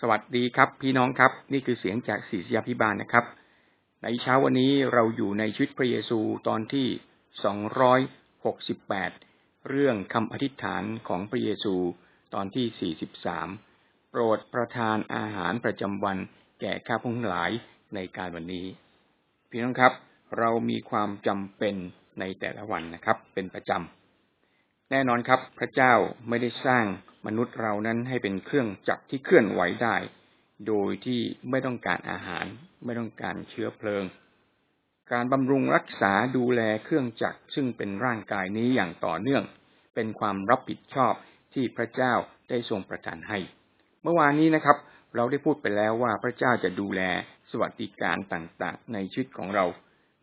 สวัสดีครับ พี่น้องครับ นี่คือเสียงจากศิษยาพิบาลนะครับ ในเช้าวันนี้เราอยู่ในชีวิตพระเยซูตอนที่สองร้อยหกสิบแปดเรื่องคำอธิษฐานของพระเยซูตอนที่สี่สิบสามโปรดประทานอาหารประจำวันแก่ข้าพงหลายในการวันนี้ พี่น้องครับ เรามีความจำเป็นในแต่ละวันนะครับ เป็นประจำ แน่นอนครับ พระเจ้าไม่ได้สร้างมนุษย์เรานั้นให้เป็นเครื่องจักรที่เคลื่อนไหวได้ โดยที่ไม่ต้องการอาหาร ไม่ต้องการเชื้อเพลิง การบำรุงรักษาดูแลเครื่องจักรซึ่งเป็นร่างกายนี้อย่างต่อเนื่อง เป็นความรับผิดชอบที่พระเจ้าได้ทรงประทานให้ เมื่อวานนี้นะครับ เราได้พูดไปแล้วว่าพระเจ้าจะดูแลสวัสดิการต่างๆ ในชีวิตของเรา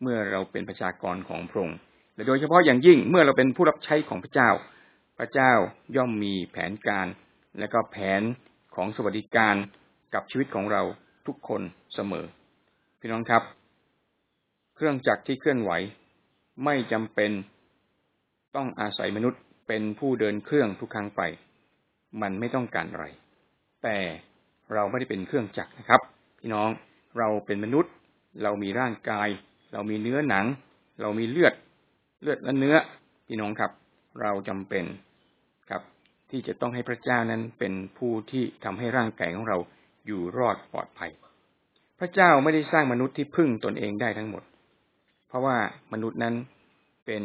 เมื่อเราเป็นประชากรของพระองค์ และโดยเฉพาะอย่างยิ่งเมื่อเราเป็นผู้รับใช้ของพระเจ้า พระเจ้าย่อมมีแผนการและก็แผนของสวัสดิการกับชีวิตของเราทุกคนเสมอ พี่น้องครับ เครื่องจักรที่เคลื่อนไหวไม่จำเป็นต้องอาศัยมนุษย์เป็นผู้เดินเครื่องทุกครั้งไป มันไม่ต้องการอะไร แต่เราไม่ได้เป็นเครื่องจักรนะครับ พี่น้องเราเป็นมนุษย์ เรามีร่างกาย เรามีเนื้อหนัง เรามีเลือด เลือดและเนื้อพี่น้องครับ เราจำเป็นครับ ที่จะต้องให้พระเจ้านั้นเป็นผู้ที่ทำให้ร่างกายของเราอยู่รอดปลอดภัย พระเจ้าไม่ได้สร้างมนุษย์ที่พึ่งตนเองได้ทั้งหมด เพราะว่ามนุษย์นั้นเป็น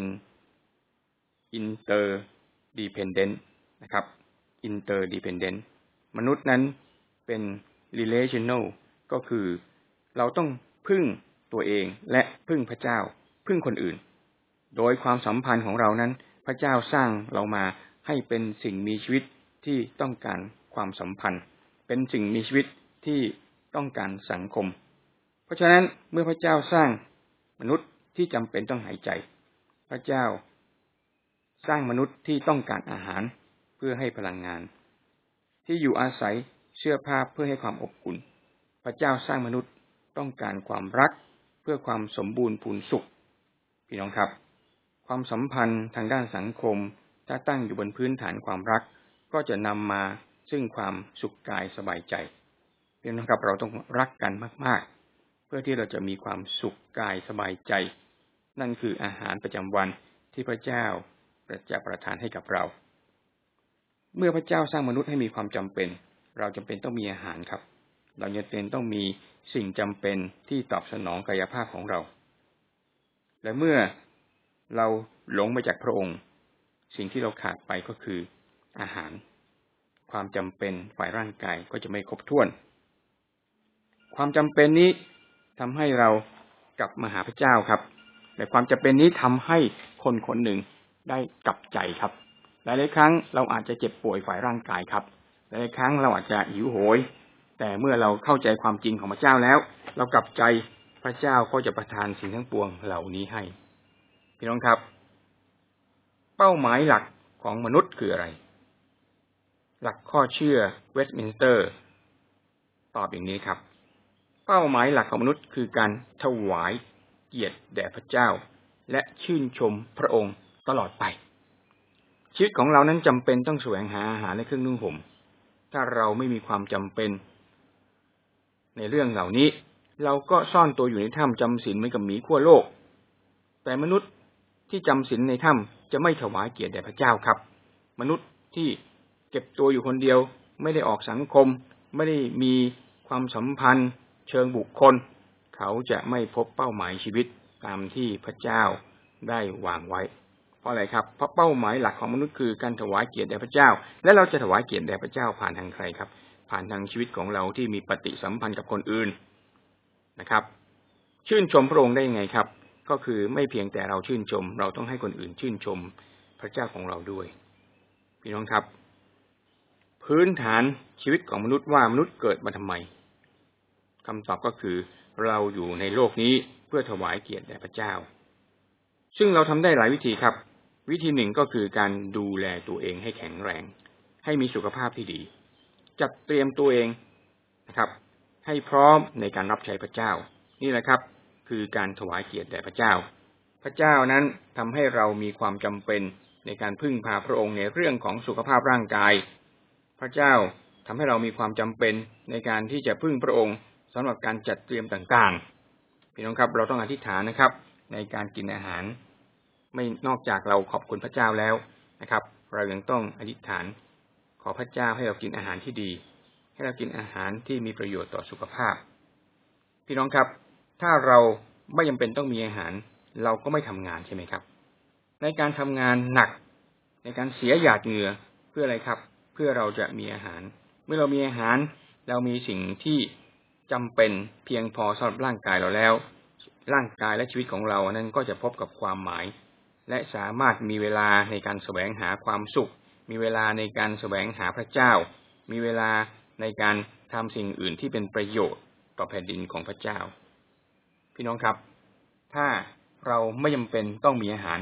interdependent นะครับ interdependent มนุษย์นั้นเป็น relational ก็คือเราต้องพึ่งตัวเองและพึ่งพระเจ้า พึ่งคนอื่น โดยความสัมพันธ์ของเรานั้น พระเจ้าสร้างเรามาให้เป็นสิ่งมีชีวิตที่ต้องการความสัมพันธ์ เป็นสิ่งมีชีวิตที่ต้องการสังคม เพราะฉะนั้นเมื่อพระเจ้าสร้างมนุษย์ที่จำเป็นต้องหายใจ พระเจ้า สร้างมนุษย์ที่ต้องการอาหารเพื่อให้พลังงาน ที่อยู่อาศัยเสื้อผ้าเพื่อให้ความอบอุ่น พระเจ้าสร้างมนุษย์ต้องการความรักเพื่อความสมบูรณ์พูนสุข พี่น้องครับ ความสัมพันธ์ทางด้านสังคม ถ้าตั้งอยู่บนพื้นฐานความรัก ก็จะนำมาซึ่งความสุขกายสบายใจเพียงนะครับเราต้องรักกันมากๆ เพื่อที่เราจะมีความสุขกายสบายใจ นั่นคืออาหารประจำวันที่พระเจ้าจะประทานให้กับเรา เมื่อพระเจ้าสร้างมนุษย์ให้มีความจำเป็น เราจำเป็นต้องมีอาหารครับ เราจำเป็นต้องมีสิ่งจำเป็นที่ตอบสนองกายภาพของเรา และเมื่อ เราหลงมาจากพระองค์ สิ่งที่เราขาดไปก็คืออาหาร ความจำเป็นฝ่ายร่างกายก็จะไม่ครบถ้วน ความจำเป็นนี้ทำให้เรากลับมาหาพระเจ้าครับ แต่ความจำเป็นนี้ทำให้คนคนหนึ่งได้กลับใจครับ หลายหลายครั้งเราอาจจะเจ็บป่วยฝ่ายร่างกายครับ หลายหลายครั้งเราอาจจะหิวโหย แต่เมื่อเราเข้าใจความจริงของพระเจ้าแล้ว เรากลับใจพระเจ้าก็จะประทานสิ่งทั้งปวงเหล่านี้ให้ พี่น้องครับ เป้าหมายหลักของมนุษย์คืออะไร หลักข้อเชื่อเวสต์มินสเตอร์ ตอบอย่างนี้ครับ เป้าหมายหลักของมนุษย์คือการถวายเกียรติแด่พระเจ้า และชื่นชมพระองค์ตลอดไป ชีวิตของเรานั้นจำเป็นต้องแสวงหาอาหารและเครื่องนุ่งห่มถ้าเราไม่มีความจำเป็น ในเรื่องเหล่านี้ เราก็ซ่อนตัวอยู่ในถ้ำจำศีลเหมือนกับหมีขั้วโลก แต่มนุษย์ ที่จำศีลในถ้ำจะไม่ถวายเกียรติแด่พระเจ้าครับ มนุษย์ที่เก็บตัวอยู่คนเดียว ไม่ได้ออกสังคม ไม่ได้มีความสัมพันธ์ เชิงบุคคล เขาจะไม่พบเป้าหมายชีวิตตามที่พระเจ้าได้วางไว้ เพราะอะไรครับ เพราะเป้าหมายหลักของมนุษย์คือการถวายเกียรติแด่พระเจ้า และเราจะถวายเกียรติแด่พระเจ้าผ่านทางใครครับ ผ่านทางชีวิตของเราที่มีปฏิสัมพันธ์กับคนอื่นนะครับ ชื่นชมพระองค์ได้ยังไงครับ ก็คือไม่เพียงแต่เราชื่นชม เราต้องให้คนอื่นชื่นชมพระเจ้าของเราด้วย พี่น้องครับ พื้นฐานชีวิตของมนุษย์ว่ามนุษย์เกิดมาทำไมคำตอบก็คือ เราอยู่ในโลกนี้เพื่อถวายเกียรติแด่พระเจ้า ซึ่งเราทำได้หลายวิธีครับ วิธีหนึ่งก็คือการดูแลตัวเองให้แข็งแรง ให้มีสุขภาพที่ดี จัดเตรียมตัวเองนะครับ ให้พร้อมในการรับใช้พระเจ้า นี่แหละครับ คือการถวายเกียรติแด่พระเจ้า พระเจ้านั้นทำให้เรามีความจำเป็นในการพึ่งพาพระองค์ในเรื่องของสุขภาพร่างกาย พระเจ้าทำให้เรามีความจำเป็นในการที่จะพึ่งพระองค์สำหรับการจัดเตรียมต่างๆ พี่น้องครับ เราต้องอธิษฐานนะครับ ในการกินอาหาร ไม่นอกจากเราขอบคุณพระเจ้าแล้วนะครับ เรายังต้องอธิษฐาน ขอพระเจ้าให้เรากินอาหารที่ดี ให้เรากินอาหารที่มีประโยชน์ต่อสุขภาพ พี่น้องครับ ถ้าเราไม่จาเป็นต้องมีอาหาร เราก็ไม่ทำงานใช่ไหมครับ ในการทำงานหนัก ในการเสียหยาดเหงื่อเพื่ออะไรครับ เพื่อเราจะมีอาหาร เมื่อเรามีอาหาร เรามีสิ่งที่จำเป็นเพียงพอสำหรับร่างกายเราแล้ว ร่างกายและชีวิตของเรานั้นก็จะพบกับความหมาย และสามารถมีเวลาในการแสวงหาความสุข มีเวลาในการแสวงหาพระเจ้า มีเวลาในการทำสิ่งอื่นที่เป็นประโยชน์ต่อแผ่นดินของพระเจ้า พี่น้องครับ ถ้าเราไม่จาเป็นต้องมีอาหาร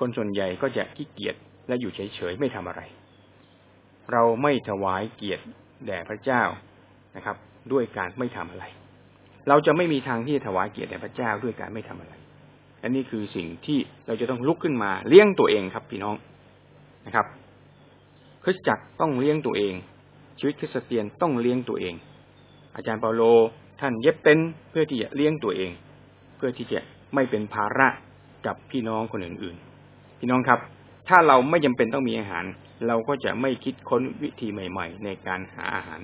คนส่วนใหญ่ก็จะขี้เกียจและอยู่เฉยๆไม่ทำอะไร เราไม่ถวายเกียรติแด่พระเจ้านะครับ ด้วยการไม่ทำอะไร เราจะไม่มีทางที่จะถวายเกียรติแด่พระเจ้าด้วยการไม่ทำอะไรอันนี้คือสิ่งที่เราจะต้องลุกขึ้นมาเลี้ยงตัวเองครับพี่น้องนะครับคริสจักรต้องเลี้ยงตัวเอง ชีวิตคริสเตียนต้องเลี้ยงตัวเอง อาจารย์เปาโล ท่านเย็บเต็นเพื่อที่จะเลี้ยงตัวเอง เพื่อที่จะไม่เป็นภาระกับพี่น้องคนอื่นๆ พี่น้องครับ ถ้าเราไม่จาเป็นต้องมีอาหาร เราก็จะไม่คิดค้นวิธีใหม่ ๆ ในการหาอาหาร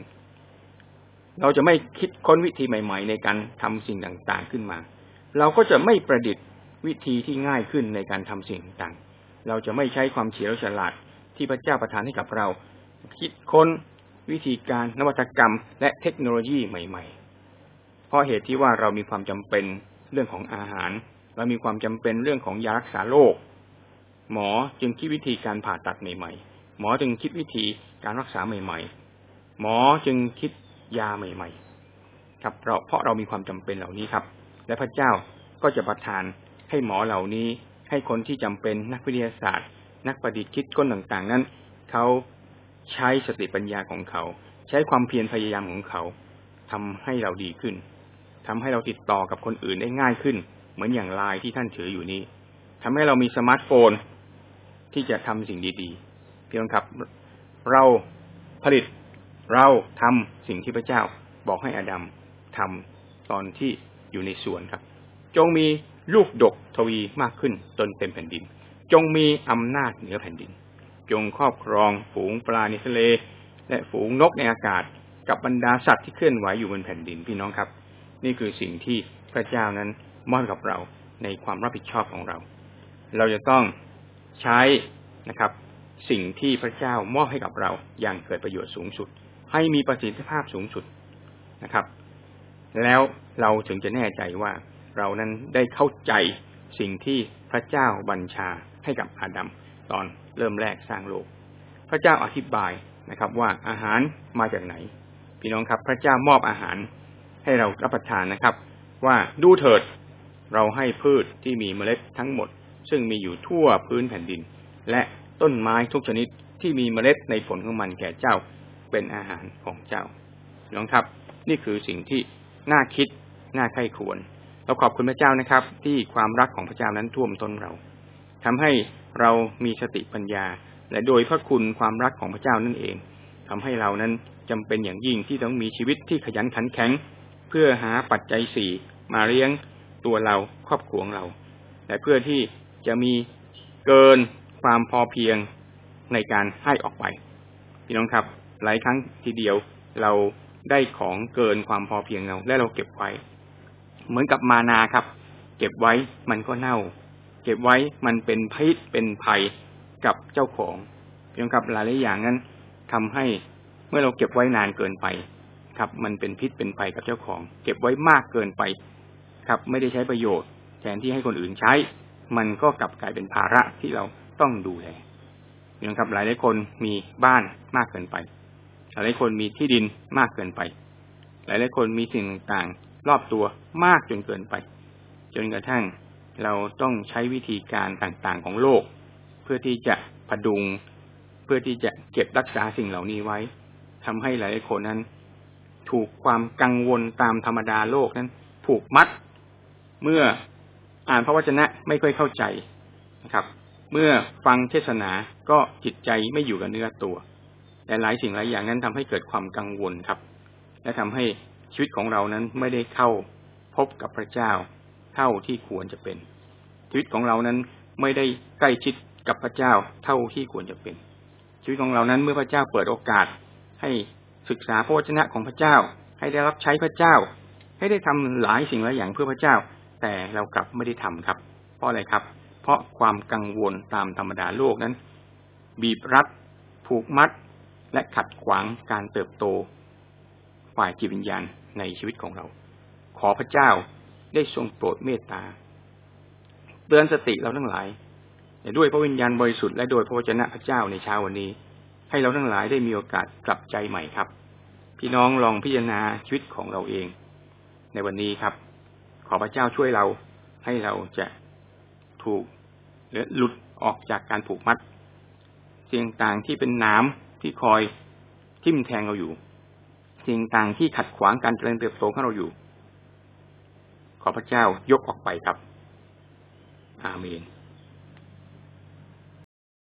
เราจะไม่คิดค้นวิธีใหม่ ๆ ในการทำสิ่งต่างๆขึ้นมา เราก็จะไม่ประดิษฐ์วิธีที่ง่ายขึ้นในการทำสิ่งต่างๆ เราจะไม่ใช้ความเฉลียวฉลาดที่พระเจ้าประทานให้กับเรา คิดค้นวิธีการนวัตกรรมและเทคโนโลยีใหม่ ๆ เพราะเหตุที่ว่าเรามีความจำเป็นเรื่องของอาหาร เรามีความจำเป็นเรื่องของยารักษาโรคหมอจึงคิดวิธีการผ่าตัดใหม่ๆ หมอจึงคิดวิธีการรักษาใหม่ๆ หมอจึงคิดยาใหม่ๆ ครับเราเพราะเรามีความจำเป็นเหล่านี้ครับ และพระเจ้าก็จะประทานให้หมอเหล่านี้ ให้คนที่จำเป็นนักวิทยาศาสตร์ นักประดิษฐ์คิดค้นต่างๆ นั้น เขาใช้สติปัญญาของเขา ใช้ความเพียรพยายามของเขาทำให้เราดีขึ้น ทำให้เราติดต่อกับคนอื่นได้ง่ายขึ้น เหมือนอย่างไลน์ที่ท่านถืออยู่นี้ทำให้เรามีสมาร์ทโฟนที่จะทำสิ่งดีๆ เพียงครับ เราผลิตเราทำสิ่งที่พระเจ้าบอกให้อดัมทำตอนที่อยู่ในสวนครับ จงมีลูกดกทวีมากขึ้นจนเต็มแผ่นดิน จงมีอำนาจเหนือแผ่นดิน จงครอบครองฝูงปลาในทะเล และฝูงนกในอากาศ กับบรรดาสัตว์ที่เคลื่อนไหวอยู่บนแผ่นดินพี่น้องครับ นี่คือสิ่งที่พระเจ้านั้นมอบกับเราในความรับผิดชอบของเรา เราจะต้องใช้นะครับ สิ่งที่พระเจ้ามอบให้กับเราอย่างเกิดประโยชน์สูงสุด ให้มีประสิทธิภาพสูงสุดนะครับ แล้วเราถึงจะแน่ใจว่าเรานั้นได้เข้าใจสิ่งที่พระเจ้าบัญชาให้กับอาดัมตอนเริ่มแรกสร้างโลก พระเจ้าอธิบายนะครับว่าอาหารมาจากไหน พี่น้องครับ พระเจ้ามอบอาหาร ให้เรารับประทานนะครับ ว่าดูเถิดเราให้พืชที่มีเมล็ดทั้งหมด ซึ่งมีอยู่ทั่วพื้นแผ่นดิน และต้นไม้ทุกชนิดที่มีเมล็ดในผลของมันแก่เจ้าเป็นอาหารของเจ้าน้องครับ นี่คือสิ่งที่น่าคิดน่าใคร่ควรเราขอบคุณพระเจ้านะครับ ที่ความรักของพระเจ้านั้นท่วมท้นเราทำให้เรามีสติปัญญา และโดยพระคุณความรักของพระเจ้านั่นเองทำให้เรานั้นจำเป็นอย่างยิ่งที่ต้องมีชีวิตที่ขยันขันแข็ง เพื่อหาปัจจัยสี่มาเลี้ยงตัวเราครอบครัวเรา และเพื่อที่จะมีเกินความพอเพียงในการให้ออกไปพี่น้องครับ หลายครั้งทีเดียวเราได้ของเกินความพอเพียงเรา และเราเก็บไว้ เหมือนกับมานาครับ เก็บไว้มันก็เน่า เก็บไว้มันเป็นพิษเป็นภัยกับเจ้าของเพียงกับหลายหลายอย่างนั้นทำให้เมื่อเราเก็บไว้นานเกินไป ครับ มันเป็นพิษเป็นภัยกับเจ้าของ เก็บไว้มากเกินไป ครับ ไม่ได้ใช้ประโยชน์ แทนที่ให้คนอื่นใช้ มันก็กลับกลายเป็นภาระที่เราต้องดูแลเพียงครับหลายหลายคนมีบ้านมากเกินไป หลายหลายคนมีที่ดินมากเกินไป หลายหลายคนมีสิ่งต่างๆ รอบตัวมากจนเกินไป จนกระทั่งเราต้องใช้วิธีการต่างๆของโลก เพื่อที่จะพดุง เพื่อที่จะเก็บรักษาสิ่งเหล่านี้ไว้ทำให้หลายๆคนนั้น ถูกความกังวลตามธรรมดาโลกนั้น ผูกมัด เมื่ออ่านพระวจนะไม่ค่อยเข้าใจนะครับ เมื่อฟังเทศนาก็จิตใจไม่อยู่กับเนื้อตัว แต่หลายสิ่งหลายอย่างนั้นทำให้เกิดความกังวลครับ และทำให้ชีวิตของเรานั้นไม่ได้เข้าพบกับพระเจ้า เท่าที่ควรจะเป็น ชีวิตของเรานั้นไม่ได้ใกล้ชิดกับพระเจ้าเท่าที่ควรจะเป็น ชีวิตของเรานั้นเมื่อพระเจ้าเปิดโอกาสให้ ศึกษาพระวจนะของพระเจ้า ให้ได้รับใช้พระเจ้า ให้ได้ทำหลายสิ่งหลายอย่างเพื่อพระเจ้า แต่เรากลับไม่ได้ทำครับ เพราะอะไรครับ เพราะความกังวลตามธรรมดาโลกนั้น บีบรัดผูกมัด และขัดขวางการเติบโต ฝ่ายจิตวิญญาณในชีวิตของเรา ขอพระเจ้าได้ทรงโปรดเมตตาเตือนสติเราทั้งหลายด้วยพระวิญญาณบริสุทธิ์และโดยพระวจนะพระเจ้าในเช้าวันนี้ ให้เราทั้งหลายได้มีโอกาสกลับใจใหม่ครับ พี่น้องลองพิจารณาชีวิตของเราเอง ในวันนี้ครับ ขอพระเจ้าช่วยเราให้เราจะถูกหรือหลุดออกจากการผูกมัดสิ่งต่างที่เป็นน้ำที่คอยทิ่มแทงเราอยู่ สิ่งต่างที่ขัดขวางการเจริญเติบโตของเราอยู่ ขอพระเจ้ายกออกไปครับ อาเมน